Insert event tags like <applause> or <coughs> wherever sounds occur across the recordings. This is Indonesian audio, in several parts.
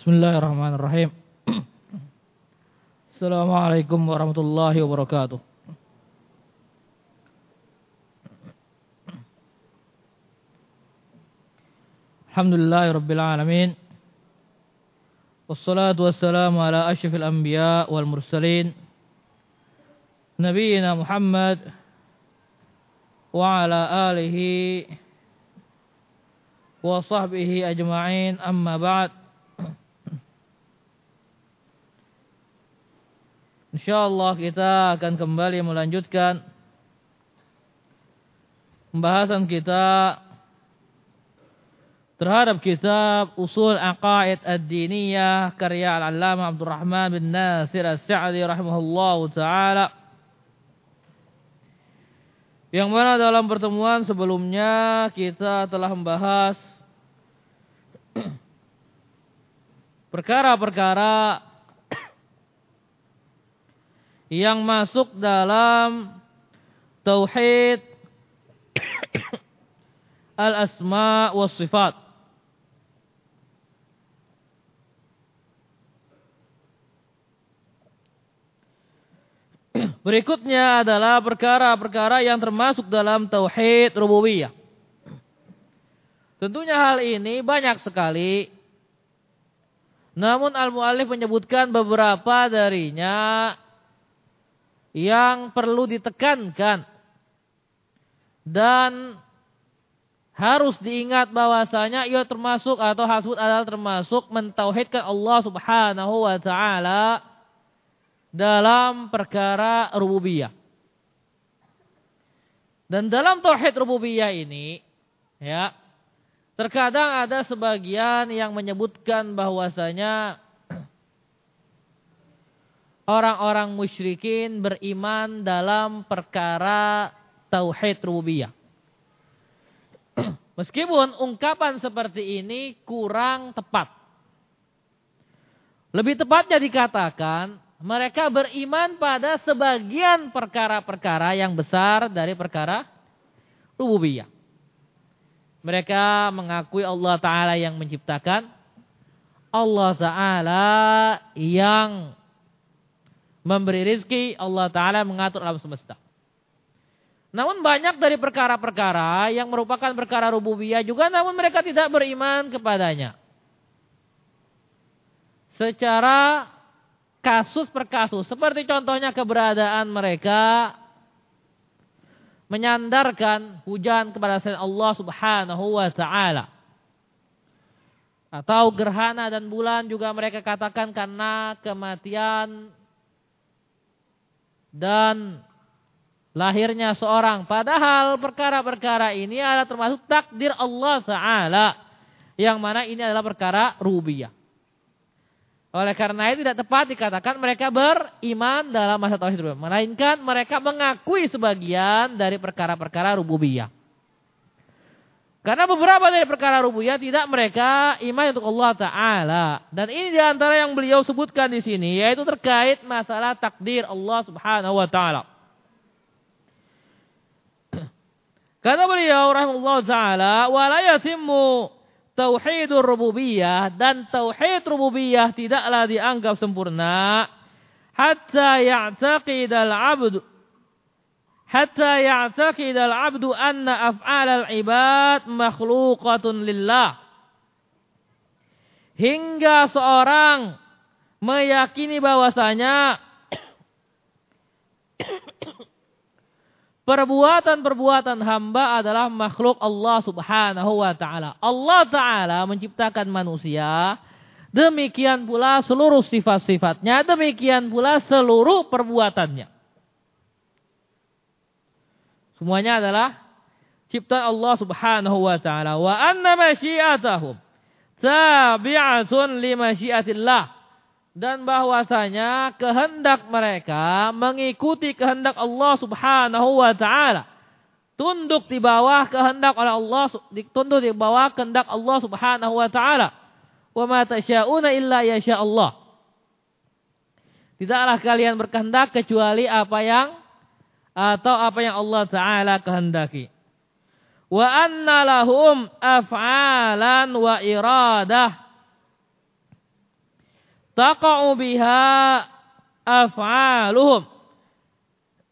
Bismillahirrahmanirrahim. Assalamualaikum warahmatullahi wabarakatuh. Alhamdulillahi rabbil alamin. Wassalatu wassalamu ala asyrafil anbiya wal mursalin. Nabiyyina Muhammad wa ala alihi wa sahbihi ajma'in amma ba'd. InsyaAllah kita akan kembali melanjutkan pembahasan kita terhadap kitab Usul Aqaid Ad-Diniyah karya Al-Allamah Abdurrahman bin Nasir As-Sa'di rahimahullahu taala. Yang mana dalam pertemuan sebelumnya kita telah membahas <clears throat> perkara-perkara yang masuk dalam tauhid <coughs> al-asma wa sifat. <coughs> Berikutnya adalah perkara-perkara yang termasuk dalam tauhid rububiyah. Tentunya hal ini banyak sekali. Namun al-muallif menyebutkan beberapa darinya yang perlu ditekankan dan harus diingat bahwasanya ia termasuk atau hasbut adalah termasuk mentauhidkan Allah Subhanahu wa taala dalam perkara rububiyah. Dan dalam tauhid rububiyah ini ya terkadang ada sebagian yang menyebutkan bahwasanya orang-orang musyrikin beriman dalam perkara tauhid rububiyah. <clears throat> Meskipun ungkapan seperti ini kurang tepat. Lebih tepatnya dikatakan mereka beriman pada sebagian perkara-perkara yang besar dari perkara rububiyah. Mereka mengakui Allah Ta'ala yang menciptakan. Allah Ta'ala yang memberi rizki, Allah Ta'ala mengatur alam semesta. Namun banyak dari perkara-perkara yang merupakan perkara rububiyah juga namun mereka tidak beriman kepadanya. Secara kasus per kasus. Seperti contohnya keberadaan mereka menyandarkan hujan kepada selain Allah subhanahu wa ta'ala. Atau gerhana dan bulan juga mereka katakan karena kematian dan lahirnya seorang. Padahal perkara-perkara ini adalah termasuk takdir Allah Ta'ala. Yang mana ini adalah perkara rubiyah. Oleh karena itu tidak tepat dikatakan mereka beriman dalam masa tauhid rububiyah. Melainkan mereka mengakui sebagian dari perkara-perkara rububiyah. Karena beberapa dari perkara rububiyah tidak mereka iman untuk Allah Taala. Dan ini di antara yang beliau sebutkan di sini yaitu terkait masalah takdir Allah Subhanahu Wa Taala. <clears throat> Kata beliau rahimahullah taala, "Wala yatimmu tauhidur rububiyah dan tauhid rububiyah tidaklah dianggap sempurna hatta ya'taqidal 'abdu hatta ya'taqid al-'abdu anna af'al al-ibad makhluqatun lillah. Hingga seorang meyakini bahwasanya <coughs> perbuatan-perbuatan hamba adalah makhluk Allah Subhanahu wa taala. Allah taala menciptakan manusia, demikian pula seluruh sifat-sifatnya, demikian pula seluruh perbuatannya. Semuanya adalah ciptaan Allah Subhanahu wa taala. Wa anna masyiatahum tabi'atun li. Dan bahwasanya kehendak mereka mengikuti kehendak Allah Subhanahu wa taala. Tunduk di bawah kehendak oleh Allah, tunduk di bawah kehendak Allah Subhanahu wa taala. Wa ma tasyauna illa yasha Allah. Tidaklah kalian berkehendak kecuali apa yang atau apa yang Allah Ta'ala kehendaki. Wa anna lahum af'alan wa iradah. taqa'u biha af'aluhum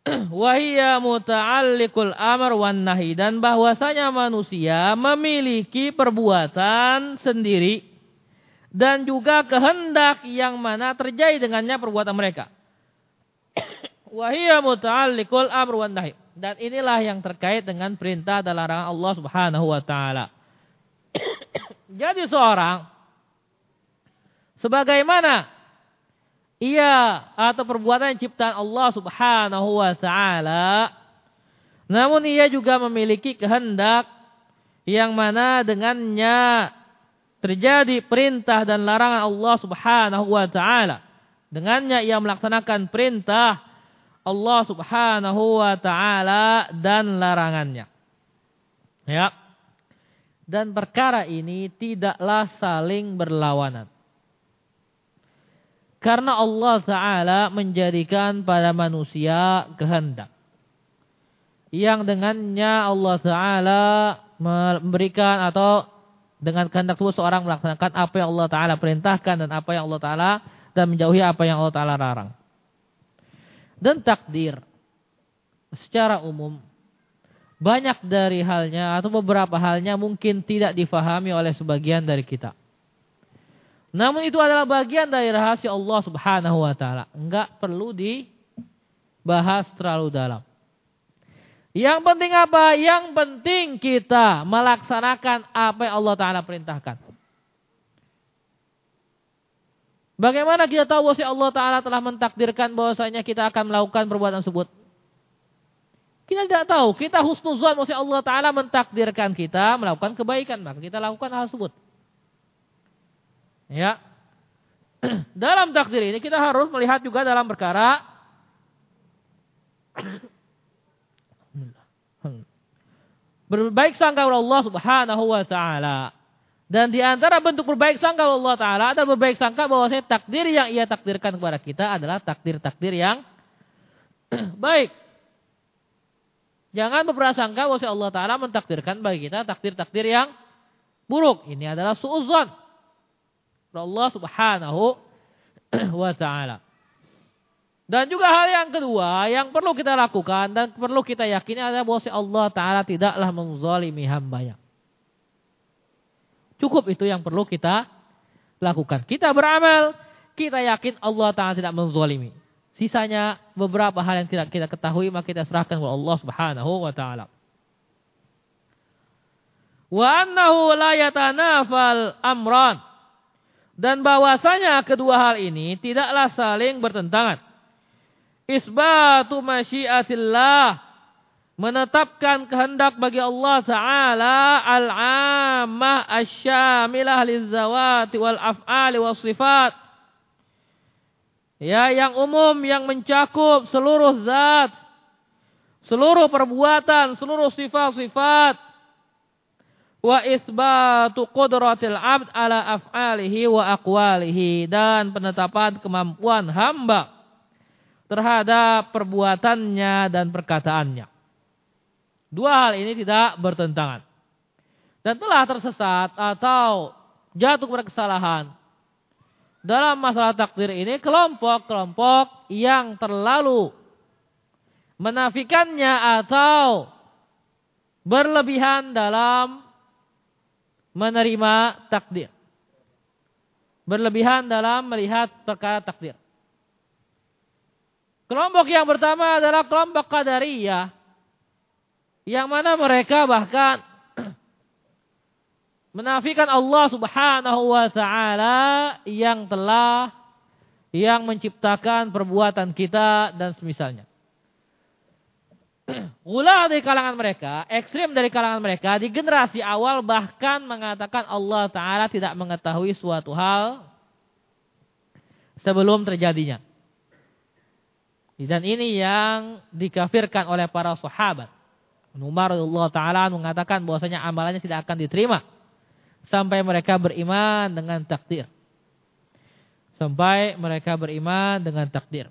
<clears throat> wahiyya muta'alliqul amr wan nahi dan bahwasanya manusia memiliki perbuatan sendiri dan juga kehendak yang mana terjadi dengannya perbuatan mereka. Wahiyya muta'alliqul amr wan. Dan inilah yang terkait dengan perintah dan larangan Allah Subhanahu wa taala. <coughs> Jadi seorang sebagaimana ia atau perbuatan ciptaan Allah Subhanahu wa taala namun ia juga memiliki kehendak yang mana dengannya terjadi perintah dan larangan Allah Subhanahu wa taala. Dengannya ia melaksanakan perintah Allah Subhanahu wa taala dan larangannya. Ya. Dan perkara ini tidaklah saling berlawanan. Karena Allah Ta'ala menjadikan pada manusia kehendak. Yang dengannya Allah Ta'ala memberikan atau dengan kehendak tersebut seorang melaksanakan apa yang Allah Ta'ala perintahkan dan apa yang Allah Ta'ala dan menjauhi apa yang Allah Ta'ala larang. Dan takdir secara umum banyak dari halnya atau beberapa halnya mungkin tidak difahami oleh sebagian dari kita. Namun itu adalah bagian dari rahasia Allah Subhanahu wa taala. Enggak perlu dibahas terlalu dalam. Yang penting apa? Yang penting kita melaksanakan apa yang Allah taala perintahkan. Bagaimana kita tahu bahwa Allah taala telah mentakdirkan bahwasanya kita akan melakukan perbuatan tersebut? Kita tidak tahu. Kita husnuzan bahwa Allah taala mentakdirkan kita melakukan kebaikan, maka kita lakukan hal tersebut. Ya. <clears throat> dalam takdir ini kita harus melihat juga dalam perkara <clears throat> berbaik sangka kepada Allah Subhanahu wa taala. Dan di antara bentuk berbaik sangka Allah taala adalah berbaik sangka bahwa saya takdir yang ia takdirkan kepada kita adalah takdir-takdir yang <clears throat> baik. Jangan berprasangka bahwa Allah taala mentakdirkan bagi kita takdir-takdir yang buruk. Ini adalah suudzon. Allah Subhanahu <clears throat> wa taala. Dan juga hal yang kedua yang perlu kita lakukan dan perlu kita yakini adalah bahwa Allah taala tidaklah menzalimi hambanya. Cukup itu yang perlu kita lakukan. Kita beramal, kita yakin Allah taala tidak menzalimi. Sisanya beberapa hal yang tidak kita ketahui maka kita serahkan kepada Allah Subhanahu wa taala. Wa annahu la yatanafal amran dan bahwasanya kedua hal ini tidaklah saling bertentangan. Isbatu masyiatillah menetapkan kehendak bagi Allah Ta'ala al-ammah asyamilah lizawati wal af'ali was sifat. Ya, yang umum yang mencakup seluruh zat, seluruh perbuatan, seluruh sifat-sifat wa isbatu qudratil abd ala af'alihi wa aqwalihi dan penetapan kemampuan hamba terhadap perbuatannya dan perkataannya. Dua hal ini tidak bertentangan. Dan telah tersesat atau jatuh pada kesalahan dalam masalah takdir ini kelompok-kelompok yang terlalu menafikannya atau berlebihan dalam menerima takdir. Berlebihan dalam melihat perkara takdir. Kelompok yang pertama adalah kelompok Qadariyah. Yang mana mereka bahkan <clears throat> menafikan Allah Subhanahu wa taala yang telah yang menciptakan perbuatan kita dan semisalnya. <clears throat> Gula dari kalangan mereka, ekstrim dari kalangan mereka, di generasi awal bahkan mengatakan Allah Ta'ala tidak mengetahui suatu hal sebelum terjadinya. Dan ini yang dikafirkan oleh para sahabat. Umar Allah Ta'ala mengatakan bahwasanya amalannya tidak akan diterima. Sampai mereka beriman dengan takdir. Sampai mereka beriman dengan takdir.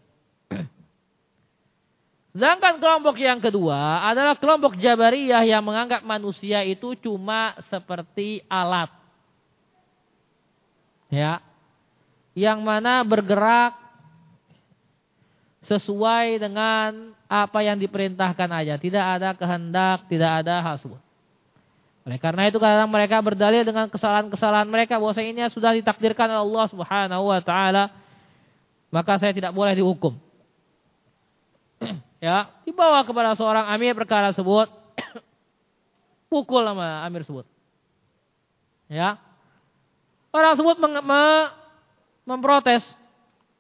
Sedangkan kelompok yang kedua adalah kelompok Jabariyah yang menganggap manusia itu cuma seperti alat. Ya. yang mana bergerak sesuai dengan apa yang diperintahkan aja. Tidak ada kehendak, tidak ada hasud. Oleh karena itu kadang mereka berdalil dengan kesalahan-kesalahan mereka bahwa ini sudah ditakdirkan oleh Allah Subhanahu wa taala. Maka saya tidak boleh dihukum. <clears throat> ya, dibawa kepada seorang amir perkara tersebut. <clears throat> pukul sama amir tersebut. Ya. Orang tersebut memprotes.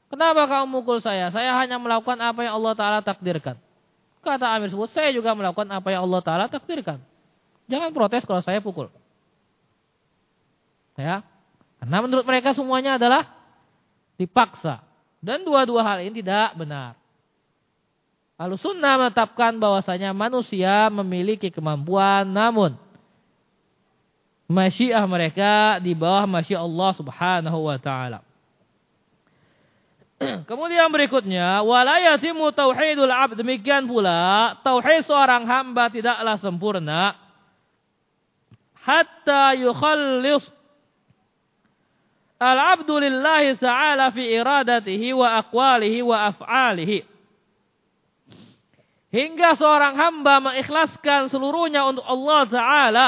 Kenapa kamu mukul saya? Saya hanya melakukan apa yang Allah Ta'ala takdirkan. Kata Amir tersebut, saya juga melakukan apa yang Allah Ta'ala takdirkan. Jangan protes kalau saya pukul. Ya. Karena menurut mereka semuanya adalah dipaksa. Dan dua-dua hal ini tidak benar. Lalu sunnah menetapkan bahwasanya manusia memiliki kemampuan namun masyiah mereka di bawah masyiah Allah Subhanahu wa taala. Kemudian berikutnya, wala yatimu tauhidul abd. Demikian pula tauhid seorang hamba tidaklah sempurna. Hatta yukhallis al-abdu lillahi ta'ala fi iradatihi wa aqwalihi wa af'alihi. Hingga seorang hamba mengikhlaskan seluruhnya untuk Allah Ta'ala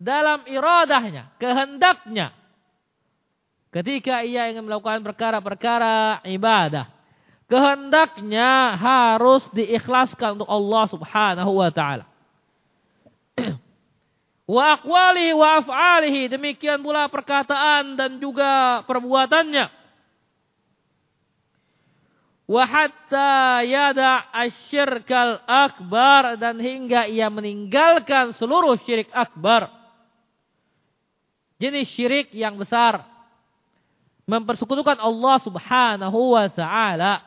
dalam iradahnya, kehendaknya, Ketika ia ingin melakukan perkara-perkara ibadah. Kehendaknya harus diikhlaskan untuk Allah subhanahu wa ta'ala. <clears throat> wa aqwalihi wa af'alihi. Demikian pula perkataan dan juga perbuatannya. Wa hatta yada asyirkal akbar. Dan hingga ia meninggalkan seluruh syirik akbar. Jenis syirik yang besar mempersekutukan Allah Subhanahu wa taala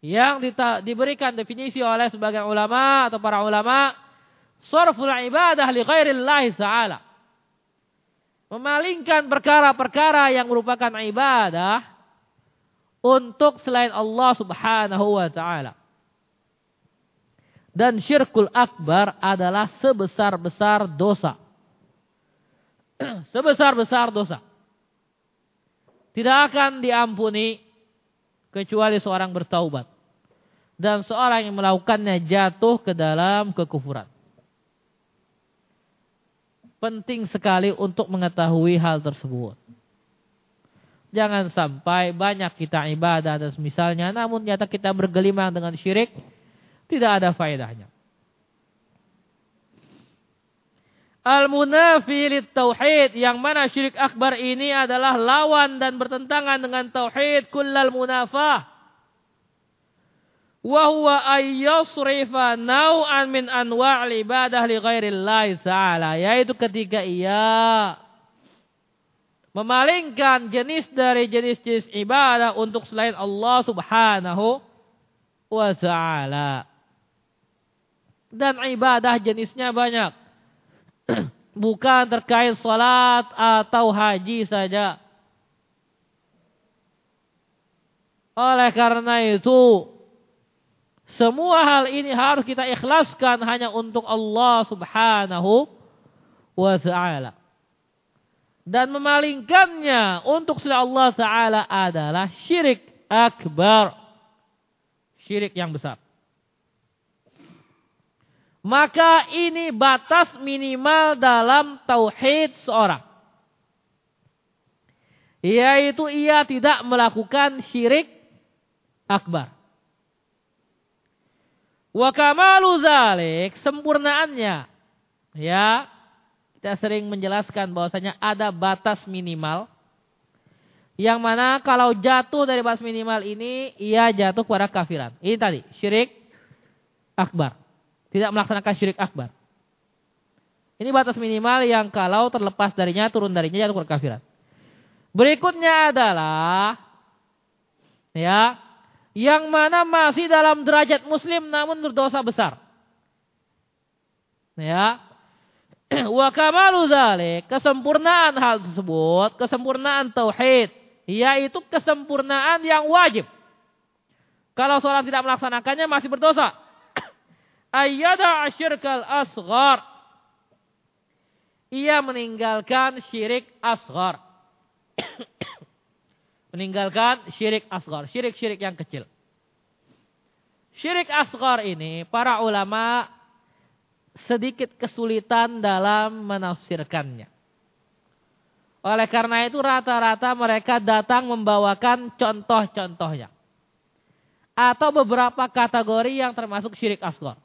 yang diberikan definisi oleh sebagian ulama atau para ulama sarful ibadah li ghairillah taala. Memalingkan perkara-perkara yang merupakan ibadah untuk selain Allah Subhanahu wa taala. Dan syirkul akbar adalah sebesar-besar dosa. <clears throat> Sebesar-besar dosa tidak akan diampuni kecuali seorang bertaubat dan seorang yang melakukannya jatuh ke dalam kekufuran. Penting sekali untuk mengetahui hal tersebut. Jangan sampai banyak kita ibadah dan misalnya namun nyata kita bergelimang dengan syirik tidak ada faedahnya. Al-munafi tauhid yang mana syirik akbar ini adalah lawan dan bertentangan dengan tauhid kullal munafah. Wa huwa ayyasrifa naw'an min anwa'il ibadah li ghairillahi ta'ala. Yaitu ketika ia memalingkan jenis dari jenis-jenis ibadah untuk selain Allah subhanahu wa ta'ala. Dan ibadah jenisnya banyak <clears throat> bukan terkait salat atau haji saja. Oleh karena itu, semua hal ini harus kita ikhlaskan hanya untuk Allah Subhanahu wa taala. Dan memalingkannya untuk selain Allah taala adalah syirik akbar. Syirik yang besar. Maka ini batas minimal dalam tauhid seorang. Yaitu ia tidak melakukan syirik akbar. Wa kamalu zalik, sempurnaannya. Ya, kita sering menjelaskan bahwasanya ada batas minimal. Yang mana kalau jatuh dari batas minimal ini, ia jatuh kepada kafiran. Ini tadi, syirik akbar. Tidak melaksanakan syirik akbar. Ini batas minimal yang kalau terlepas darinya, turun darinya jatuh kekafiran. Berikutnya adalah ya, yang mana masih dalam derajat muslim namun berdosa besar. Ya. <clears throat> Wa kesempurnaan hal tersebut, kesempurnaan tauhid, yaitu kesempurnaan yang wajib. Kalau seorang tidak melaksanakannya masih berdosa ayyada asyirkal asghar. Ia meninggalkan syirik asghar. <coughs> Meninggalkan syirik asgar, syirik-syirik yang kecil. Syirik asgar ini para ulama sedikit kesulitan dalam menafsirkannya. Oleh karena itu rata-rata mereka datang membawakan contoh-contohnya. Atau beberapa kategori yang termasuk syirik asgar.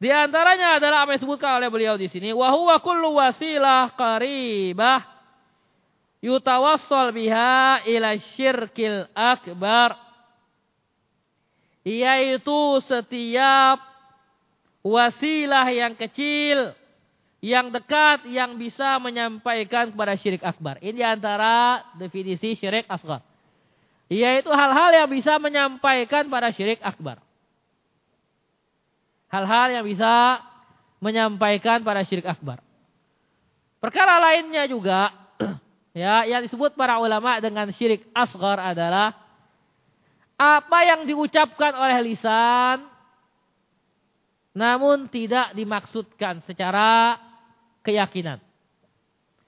Di antaranya adalah apa yang disebutkan oleh beliau di sini. Wahuwa kullu wasilah qaribah yutawassal biha ila syirkil akbar. Yaitu setiap wasilah yang kecil, yang dekat, yang bisa menyampaikan kepada syirik akbar. Ini antara definisi syirik asgar. Yaitu hal-hal yang bisa menyampaikan pada syirik akbar hal-hal yang bisa menyampaikan pada syirik akbar. Perkara lainnya juga <clears throat> ya yang disebut para ulama dengan syirik asgar adalah apa yang diucapkan oleh lisan namun tidak dimaksudkan secara keyakinan.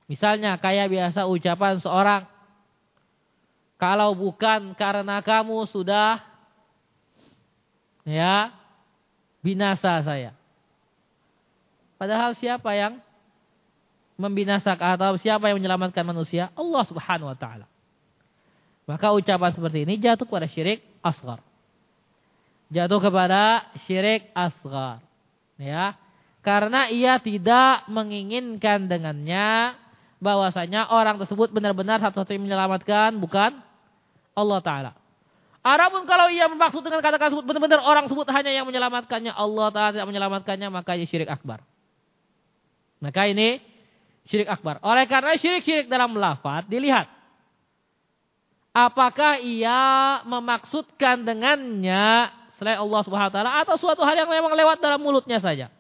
Misalnya kayak biasa ucapan seorang kalau bukan karena kamu sudah ya binasa saya. Padahal siapa yang membinasakan atau siapa yang menyelamatkan manusia? Allah Subhanahu wa taala. Maka ucapan seperti ini jatuh kepada syirik asgar. Jatuh kepada syirik asgar. Ya. Karena ia tidak menginginkan dengannya bahwasanya orang tersebut benar-benar satu-satunya menyelamatkan bukan Allah taala. Adapun kalau ia bermaksud dengan kata-kata sebut benar-benar orang sebut hanya yang menyelamatkannya, Allah Ta'ala tidak menyelamatkannya, maka ini syirik akbar. Maka ini syirik akbar. Oleh karena syirik-syirik dalam lafaz dilihat. Apakah ia memaksudkan dengannya selain Allah Subhanahu wa taala atau suatu hal yang memang lewat dalam mulutnya saja.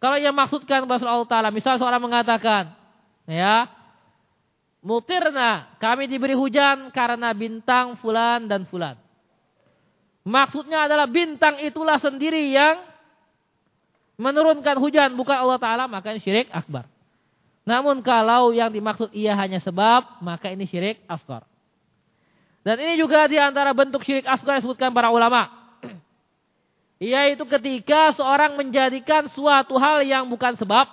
Kalau ia maksudkan bahasa Allah taala, misal seorang mengatakan, ya, Mutirna, kami diberi hujan karena bintang fulan dan fulan. Maksudnya adalah bintang itulah sendiri yang menurunkan hujan, bukan Allah Ta'ala, maka ini syirik akbar. Namun kalau yang dimaksud ia hanya sebab, maka ini syirik asgar. Dan ini juga di antara bentuk syirik asgar yang disebutkan para ulama. <clears throat> Yaitu ketika seorang menjadikan suatu hal yang bukan sebab,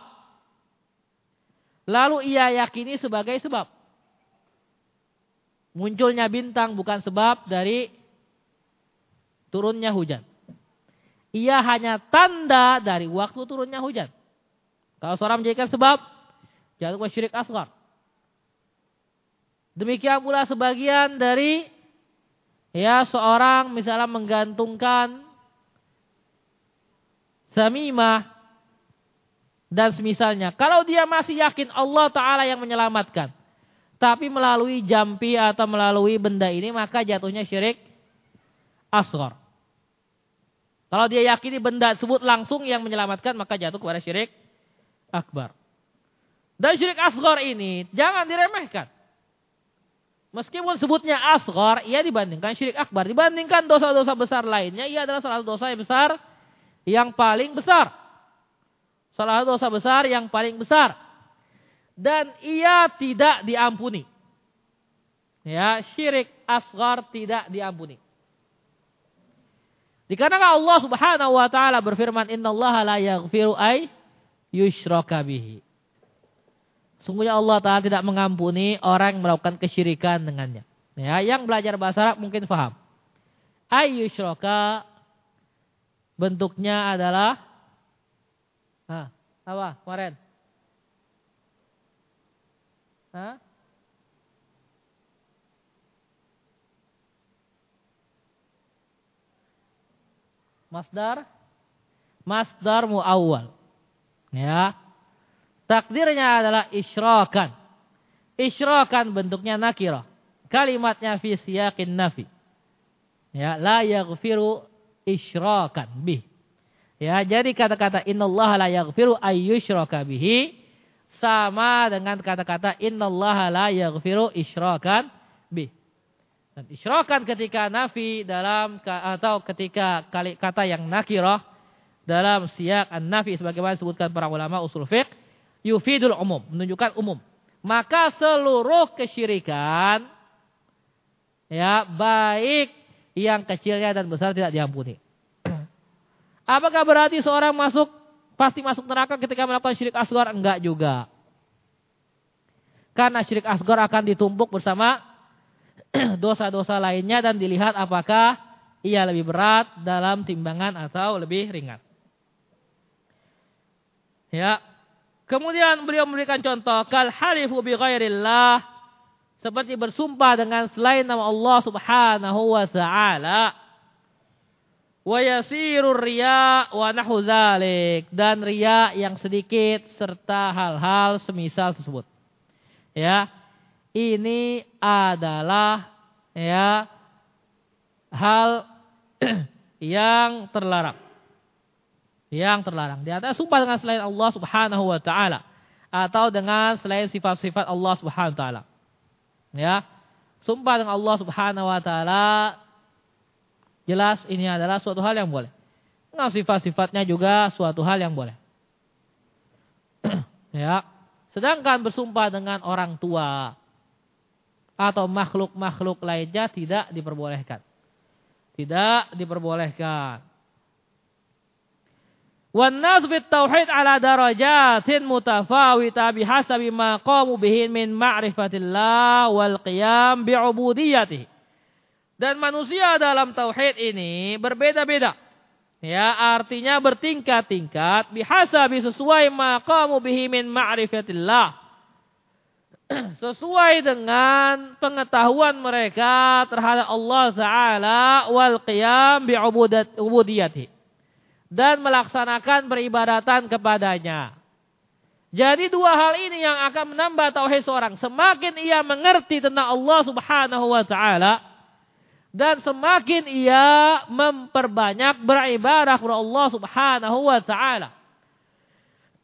lalu ia yakini sebagai sebab. Munculnya bintang bukan sebab dari turunnya hujan. Ia hanya tanda dari waktu turunnya hujan. Kalau seorang menjadikan sebab, jatuh ke syirik asgar. Demikian pula sebagian dari ya seorang misalnya menggantungkan samimah dan semisalnya. Kalau dia masih yakin Allah Ta'ala yang menyelamatkan tapi melalui jampi atau melalui benda ini maka jatuhnya syirik asghar. Kalau dia yakini benda tersebut langsung yang menyelamatkan maka jatuh kepada syirik akbar. Dan syirik asghar ini jangan diremehkan. Meskipun sebutnya asghar, ia dibandingkan syirik akbar. Dibandingkan dosa-dosa besar lainnya, ia adalah salah satu dosa yang besar yang paling besar. Salah satu dosa besar yang paling besar dan ia tidak diampuni. Ya, syirik asgar tidak diampuni. Dikarenakan Allah Subhanahu wa taala berfirman, "Innallaha la yaghfiru ay yushraka bihi." Sungguhnya Allah Ta'ala tidak mengampuni orang yang melakukan kesyirikan dengannya. Ya, yang belajar bahasa Arab mungkin paham. Ayyushraka bentuknya adalah ah, apa kemarin? Hah? Masdar Masdar muawwal. Ya. Takdirnya adalah isyrakan. Isyrakan bentuknya nakirah. Kalimatnya fi nafi. Ya, la yaghfiru isyrakan bih. Ya, jadi kata-kata innallaha la yaghfiru ayyushraka bihi sama dengan kata-kata innallaha la yaghfiru isyrakan bih. Dan isyrakan ketika nafi dalam atau ketika kali kata yang nakirah dalam siyak an-nafi sebagaimana disebutkan para ulama usul fiqh yufidul umum, menunjukkan umum. Maka seluruh kesyirikan Ya, baik yang kecilnya dan besar tidak diampuni. Apakah berarti seorang masuk pasti masuk neraka ketika melakukan syirik asgar? Enggak juga. Karena syirik asgar akan ditumpuk bersama <clears throat> dosa-dosa lainnya dan dilihat apakah ia lebih berat dalam timbangan atau lebih ringan. Ya. Kemudian beliau memberikan contoh kal halifu bi ghairillah seperti bersumpah dengan selain nama Allah Subhanahu wa taala. Wa yasirur riya wa nahu dan riya yang sedikit serta hal-hal semisal tersebut. Ya. Ini adalah ya hal <clears throat> yang terlarang. Yang terlarang. Di atas sumpah dengan selain Allah Subhanahu wa taala atau dengan selain sifat-sifat Allah Subhanahu wa taala. Ya. Sumpah dengan Allah Subhanahu wa taala jelas ini adalah suatu hal yang boleh. Nah, sifat-sifatnya juga suatu hal yang boleh. <clears throat> ya. Sedangkan bersumpah dengan orang tua atau makhluk-makhluk lainnya tidak diperbolehkan. Tidak diperbolehkan. Wan nas fit tauhid ala darajatin mutafawita bihasabi ma qamu bihin min ma'rifatillah wal qiyam bi. Dan manusia dalam tauhid ini berbeda-beda Ya, artinya bertingkat-tingkat bihasabi sesuai maqamu bihi min ma'rifatillah. <clears throat> sesuai dengan pengetahuan mereka terhadap Allah Ta'ala wal qiyam bi ubudiyati dan melaksanakan peribadatan kepadanya. Jadi dua hal ini yang akan menambah tauhid seorang. Semakin ia mengerti tentang Allah Subhanahu wa taala dan semakin ia memperbanyak beribadah kepada Allah Subhanahu wa taala.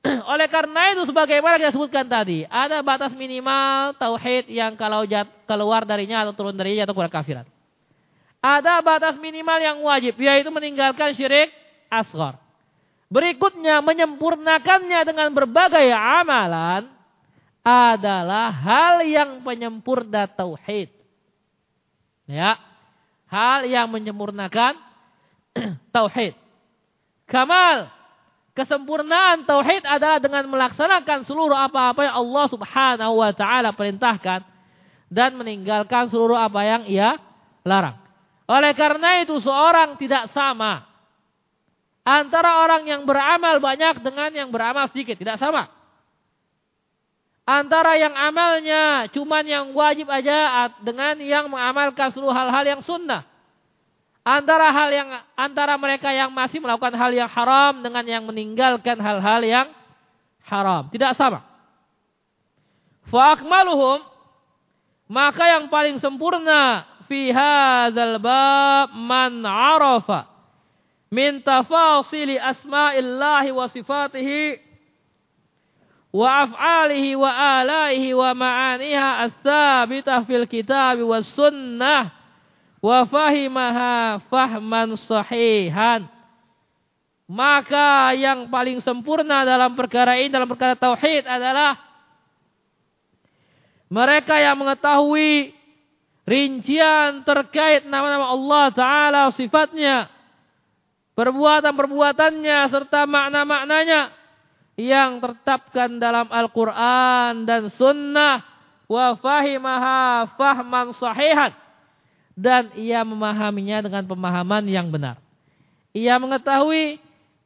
<clears throat> Oleh karena itu sebagaimana kita sebutkan tadi, ada batas minimal tauhid yang kalau keluar darinya atau turun darinya atau kurang kafiran. Ada batas minimal yang wajib yaitu meninggalkan syirik asghar. Berikutnya menyempurnakannya dengan berbagai amalan adalah hal yang penyempurna tauhid. Ya. Hal yang menyempurnakan <clears throat> tauhid. Kamal kesempurnaan tauhid adalah dengan melaksanakan seluruh apa-apa yang Allah Subhanahu wa taala perintahkan dan meninggalkan seluruh apa yang ia larang. Oleh karena itu seorang tidak sama Antara orang yang beramal banyak dengan yang beramal sedikit. Tidak sama. Antara yang amalnya cuman yang wajib aja dengan yang mengamalkan seluruh hal-hal yang sunnah. Antara hal yang antara mereka yang masih melakukan hal yang haram dengan yang meninggalkan hal-hal yang haram. Tidak sama. Fa'akmaluhum maka yang paling sempurna fi hadzal bab man arafa min tafasili asma'illahi wa sifatihi wa af'alihi wa alaihi wa ma'aniha as-sabitah fil kitab was sunnah wa fahimaha fahman sahihan. Maka yang paling sempurna dalam perkara ini dalam perkara tauhid adalah mereka yang mengetahui rincian terkait nama-nama Allah taala sifatnya perbuatan-perbuatannya serta makna-maknanya yang tertetapkan dalam Al-Quran dan Sunnah wa fahimaha fahman sahihan dan ia memahaminya dengan pemahaman yang benar. Ia mengetahui,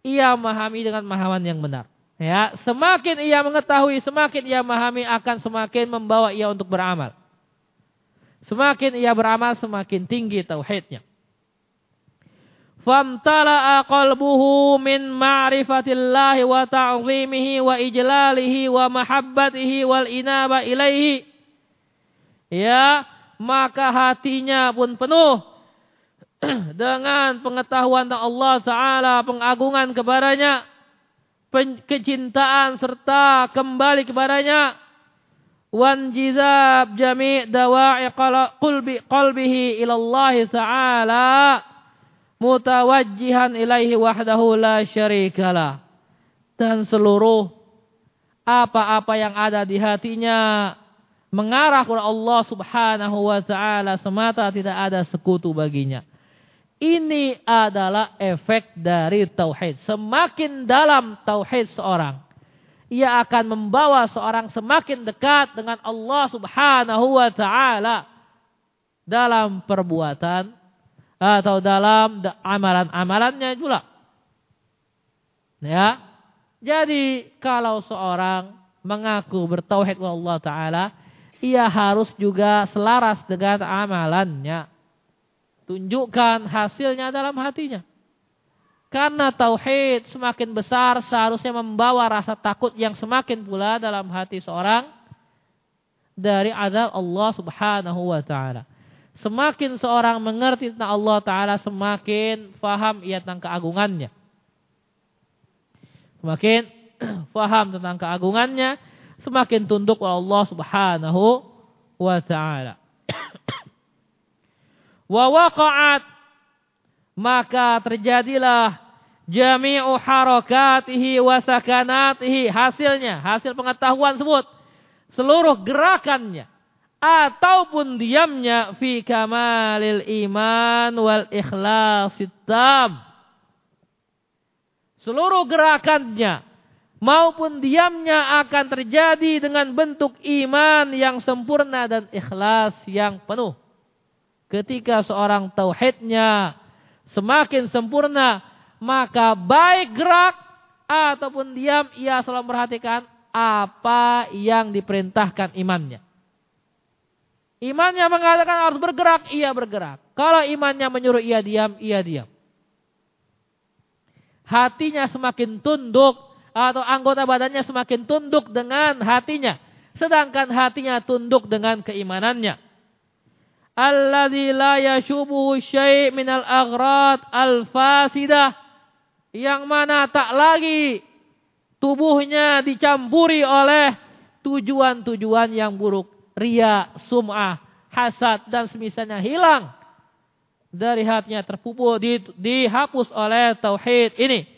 ia memahami dengan pemahaman yang benar. Ya, semakin ia mengetahui, semakin ia memahami akan semakin membawa ia untuk beramal. Semakin ia beramal, semakin tinggi tauhidnya famtala'a qalbuhu min ma'rifatillahi wa ta'zimihi wa ijlalihi wa mahabbatihi wal inaba ilaihi. Ya maka hatinya pun penuh <clears throat> dengan pengetahuan Allah taala pengagungan kepadanya kecintaan serta kembali kepadanya. Wan jizab jami' dawa'i qalbi qalbihi ila Allah taala mutawajjihan ilaihi wahdahu la syarikalah. Dan seluruh apa-apa yang ada di hatinya mengarah kepada Allah Subhanahu wa taala semata tidak ada sekutu baginya. Ini adalah efek dari tauhid. Semakin dalam tauhid seorang, ia akan membawa seorang semakin dekat dengan Allah Subhanahu wa taala dalam perbuatan atau dalam amalan-amalannya juga. Ya. Jadi kalau seorang mengaku bertauhid kepada Allah taala, ia harus juga selaras dengan amalannya. Tunjukkan hasilnya dalam hatinya. Karena tauhid semakin besar seharusnya membawa rasa takut yang semakin pula dalam hati seorang dari azab Allah Subhanahu wa taala. Semakin seorang mengerti tentang Allah taala semakin faham ia tentang keagungannya. Semakin <clears throat> faham tentang keagungannya, semakin tunduk kepada Allah Subhanahu wa taala. <clears throat> wa waqa'at maka terjadilah jami'u harakatihi wa sakanatihi hasilnya hasil pengetahuan sebut seluruh gerakannya ataupun diamnya fi kamalil iman wal ikhlas tam seluruh gerakannya maupun diamnya akan terjadi dengan bentuk iman yang sempurna dan ikhlas yang penuh. Ketika seorang tauhidnya semakin sempurna, maka baik gerak ataupun diam ia selalu memperhatikan apa yang diperintahkan imannya. Imannya mengatakan harus bergerak, ia bergerak. Kalau imannya menyuruh ia diam, ia diam. Hatinya semakin tunduk atau anggota badannya semakin tunduk dengan hatinya. Sedangkan hatinya tunduk dengan keimanannya. Alladzi la yashubuhu syai' minal aghrad al-fasidah. Yang mana tak lagi tubuhnya dicampuri oleh tujuan-tujuan yang buruk. Ria, sum'ah, hasad dan semisalnya hilang. Dari hatinya terpupul, dihapus oleh tauhid ini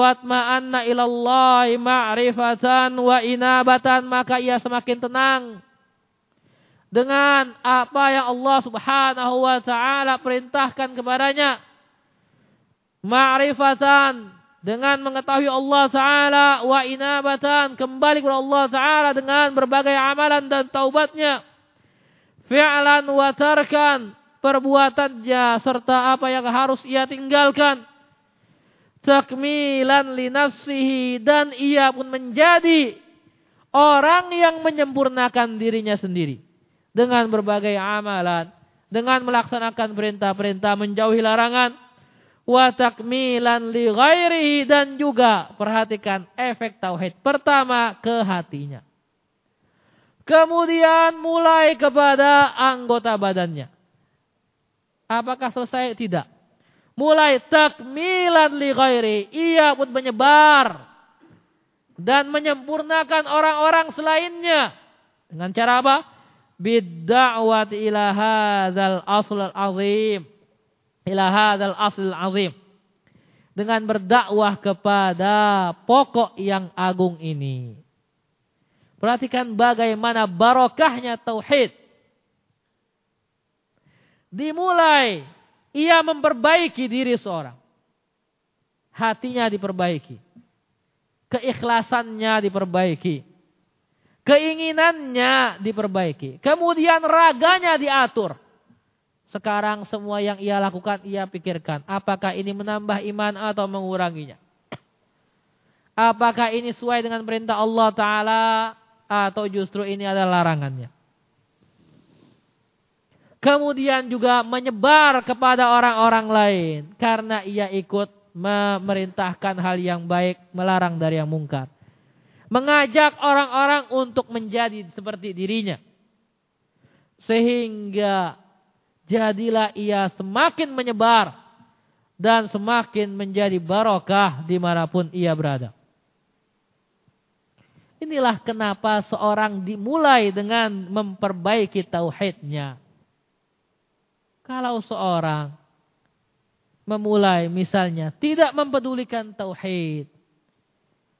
fatma'anna ilallahi ma'rifatan wa inabatan maka ia semakin tenang dengan apa yang Allah Subhanahu wa taala perintahkan kepadanya ma'rifatan dengan mengetahui Allah taala wa inabatan kembali kepada Allah taala dengan berbagai amalan dan taubatnya. Fi'lan wa tarkan perbuatannya serta apa yang harus ia tinggalkan. Takmilan linafsihi dan ia pun menjadi orang yang menyempurnakan dirinya sendiri. Dengan berbagai amalan, dengan melaksanakan perintah-perintah menjauhi larangan, wa takmilan li ghairihi dan juga perhatikan efek tauhid pertama ke hatinya. Kemudian mulai kepada anggota badannya. Apakah selesai? Tidak mulai takmilan li ghairi. Ia pun menyebar dan menyempurnakan orang-orang selainnya. Dengan cara apa? Bidda'wat ila hadzal asl azim. Ila hadzal asl azim. Dengan berdakwah kepada pokok yang agung ini. Perhatikan bagaimana barokahnya tauhid. Dimulai ia memperbaiki diri seorang. Hatinya diperbaiki. Keikhlasannya diperbaiki. Keinginannya diperbaiki. Kemudian raganya diatur. Sekarang semua yang ia lakukan, ia pikirkan. Apakah ini menambah iman atau menguranginya? <clears throat> Apakah ini sesuai dengan perintah Allah Ta'ala atau justru ini adalah larangannya? kemudian juga menyebar kepada orang-orang lain karena ia ikut memerintahkan hal yang baik, melarang dari yang mungkar. Mengajak orang-orang untuk menjadi seperti dirinya. Sehingga jadilah ia semakin menyebar dan semakin menjadi barokah di mana pun ia berada. Inilah kenapa seorang dimulai dengan memperbaiki tauhidnya. Kalau seorang memulai misalnya tidak mempedulikan tauhid,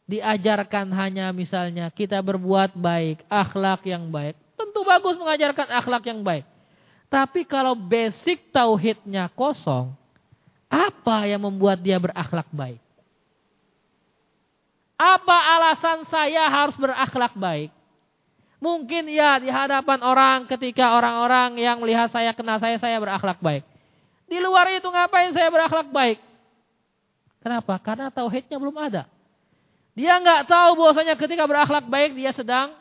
diajarkan hanya misalnya kita berbuat baik, akhlak yang baik, tentu bagus mengajarkan akhlak yang baik. Tapi kalau basic tauhidnya kosong, apa yang membuat dia berakhlak baik? Apa alasan saya harus berakhlak baik? Mungkin ya di hadapan orang ketika orang-orang yang melihat saya kenal saya, saya berakhlak baik. Di luar itu ngapain saya berakhlak baik? Kenapa? Karena tauhidnya belum ada. Dia nggak tahu bahwasanya ketika berakhlak baik dia sedang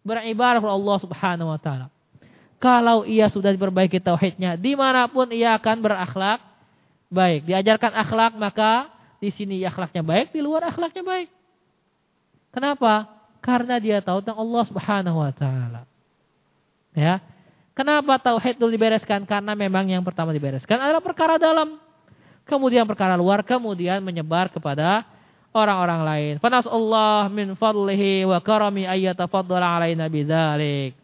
beribadah kepada Allah Subhanahu wa taala. Kalau ia sudah diperbaiki tauhidnya, di mana pun ia akan berakhlak baik. Diajarkan akhlak maka di sini akhlaknya baik, di luar akhlaknya baik. Kenapa? Karena dia tahu tentang Allah Subhanahu wa taala. Ya. Kenapa tauhid dulu dibereskan? Karena memang yang pertama dibereskan adalah perkara dalam. Kemudian perkara luar, kemudian menyebar kepada orang-orang lain. Fanas Allah min fadlihi wa karami ayyatafaddala alaina bidzalik.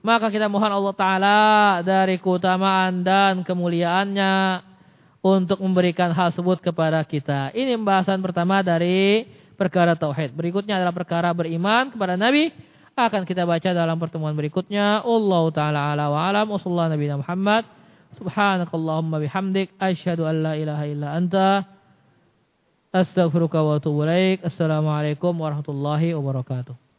Maka kita mohon Allah Ta'ala dari keutamaan dan kemuliaannya untuk memberikan hal tersebut kepada kita. Ini pembahasan pertama dari perkara tauhid. Berikutnya adalah perkara beriman kepada Nabi. Akan kita baca dalam pertemuan berikutnya. Allah taala ala wa alam wa sallallahu nabi Muhammad. Subhanakallahumma bihamdik asyhadu an la ilaha illa anta astaghfiruka wa atubu. Assalamualaikum warahmatullahi wabarakatuh.